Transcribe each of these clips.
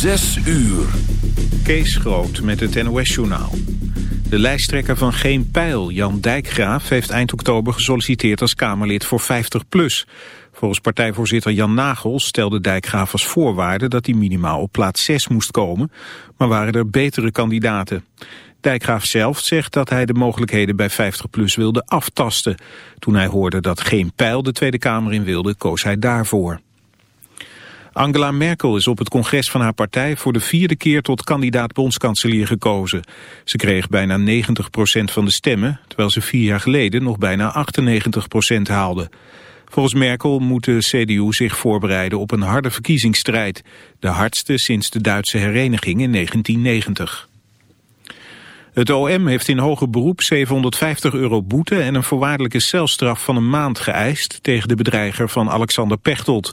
Zes uur. Kees Groot met het NOS-journaal. De lijsttrekker van Geen Pijl, Jan Dijkgraaf, heeft eind oktober gesolliciteerd als Kamerlid voor 50PLUS. Volgens partijvoorzitter Jan Nagel stelde Dijkgraaf als voorwaarde dat hij minimaal op plaats 6 moest komen, maar waren er betere kandidaten. Dijkgraaf zelf zegt dat hij de mogelijkheden bij 50PLUS wilde aftasten. Toen hij hoorde dat Geen Pijl de Tweede Kamer in wilde, koos hij daarvoor. Angela Merkel is op het congres van haar partij voor de vierde keer tot kandidaat bondskanselier gekozen. Ze kreeg bijna 90% van de stemmen, terwijl ze vier jaar geleden nog bijna 98% haalde. Volgens Merkel moet de CDU zich voorbereiden op een harde verkiezingsstrijd. De hardste sinds de Duitse hereniging in 1990. Het OM heeft in hoger beroep 750 euro boete en een voorwaardelijke celstraf van een maand geëist tegen de bedreiger van Alexander Pechtold.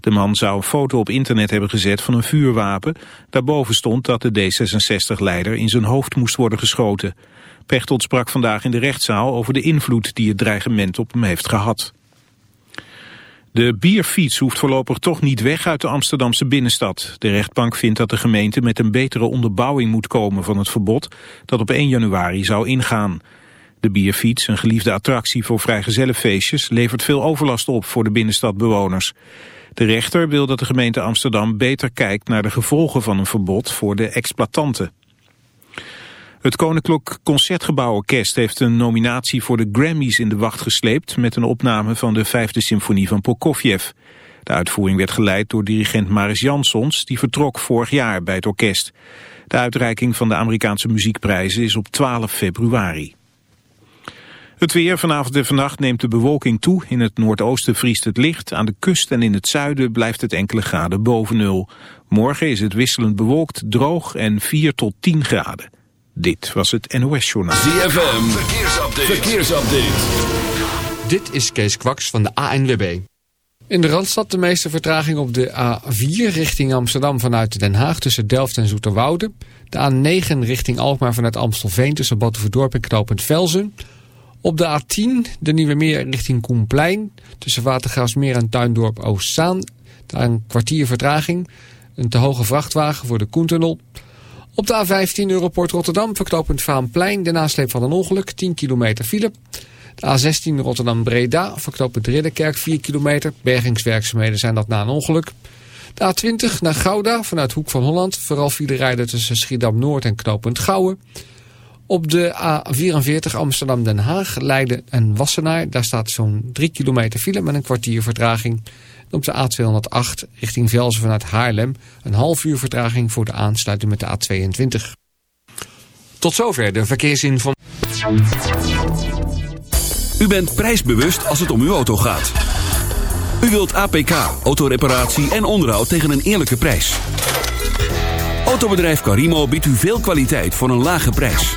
De man zou een foto op internet hebben gezet van een vuurwapen. Daarboven stond dat de D66-leider in zijn hoofd moest worden geschoten. Pechtold sprak vandaag in de rechtszaal over de invloed die het dreigement op hem heeft gehad. De bierfiets hoeft voorlopig toch niet weg uit de Amsterdamse binnenstad. De rechtbank vindt dat de gemeente met een betere onderbouwing moet komen van het verbod dat op 1 januari zou ingaan. De bierfiets, een geliefde attractie voor vrijgezellenfeestjes, levert veel overlast op voor de binnenstadbewoners. De rechter wil dat de gemeente Amsterdam beter kijkt naar de gevolgen van een verbod voor de exploitanten. Het Koninklijk Concertgebouworkest heeft een nominatie voor de Grammys in de wacht gesleept met een opname van de vijfde symfonie van Prokofjev. De uitvoering werd geleid door dirigent Maris Jansons, die vertrok vorig jaar bij het orkest. De uitreiking van de Amerikaanse muziekprijzen is op 12 februari. Het weer vanavond en vannacht neemt de bewolking toe. In het noordoosten vriest het licht. Aan de kust en in het zuiden blijft het enkele graden boven nul. Morgen is het wisselend bewolkt, droog en 4 tot 10 graden. Dit was het NOS Journaal. ZFM, verkeersupdate. verkeersupdate. Dit is Kees Kwaks van de ANWB. In de Randstad de meeste vertraging op de A4 richting Amsterdam vanuit Den Haag tussen Delft en Zoeterwoude. De A9 richting Alkmaar vanuit Amstelveen tussen Batuverdorp en Knopend Velzen. Op de A10 de Nieuwe Meer richting Koenplein tussen Watergraafsmeer en Tuindorp Oostzaan. Daar een kwartier vertraging. Een te hoge vrachtwagen voor de Koentunnel. Op de A15 Europort Rotterdam verknopend Vaanplein de nasleep van een ongeluk 10 kilometer file. De A16 Rotterdam-Breda verknopend Ridderkerk 4 kilometer. Bergingswerkzaamheden zijn dat na een ongeluk. De A20 naar Gouda vanuit Hoek van Holland. Vooral file rijden tussen Schiedam-Noord en knooppunt Gouwen. Op de A44 Amsterdam-Den Haag, Leiden en Wassenaar. Daar staat zo'n 3 kilometer file met een kwartier vertraging. Op de A208 richting Velzen vanuit Haarlem een half uur vertraging voor de aansluiting met de A22. Tot zover de verkeersinformatie. U bent prijsbewust als het om uw auto gaat. U wilt APK, autoreparatie en onderhoud tegen een eerlijke prijs. Autobedrijf Carimo biedt u veel kwaliteit voor een lage prijs.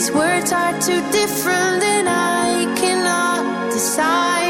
These words are too different, and I cannot decide.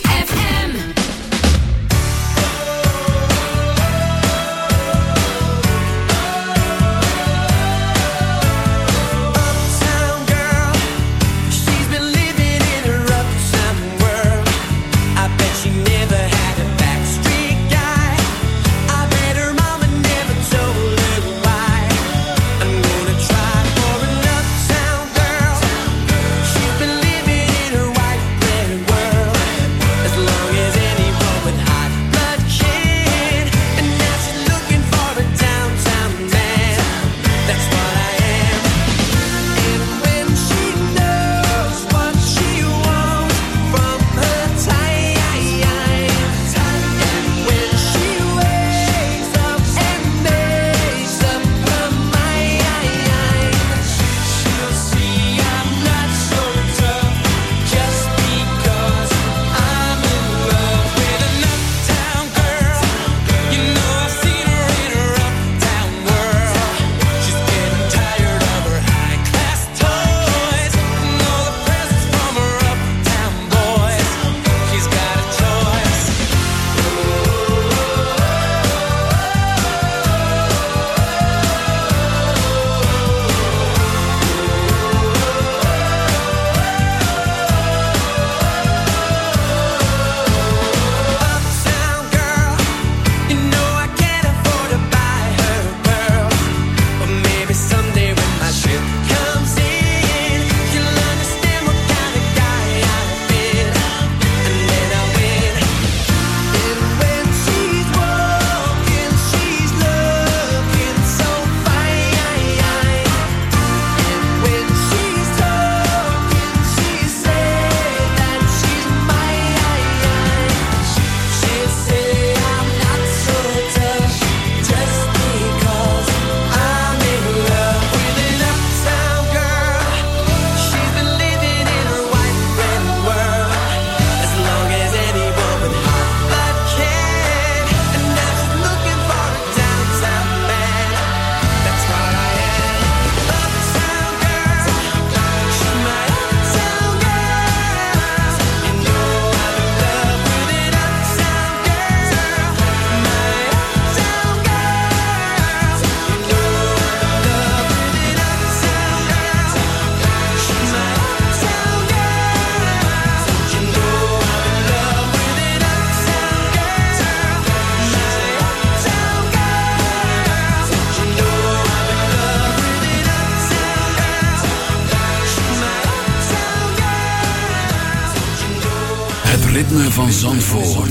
Zandvoort.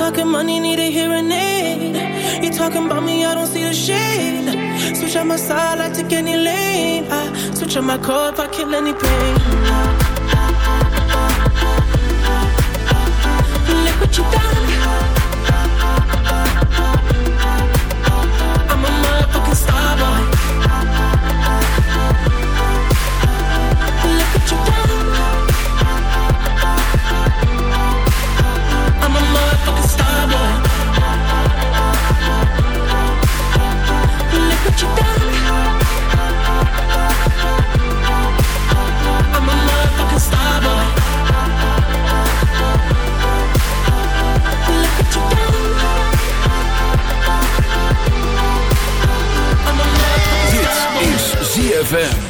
talking money, need a hearing aid. You talking about me, I don't see a shade. Switch out my side, I take any lane. I switch out my core if I kill any pain. Look what you done. ZFM.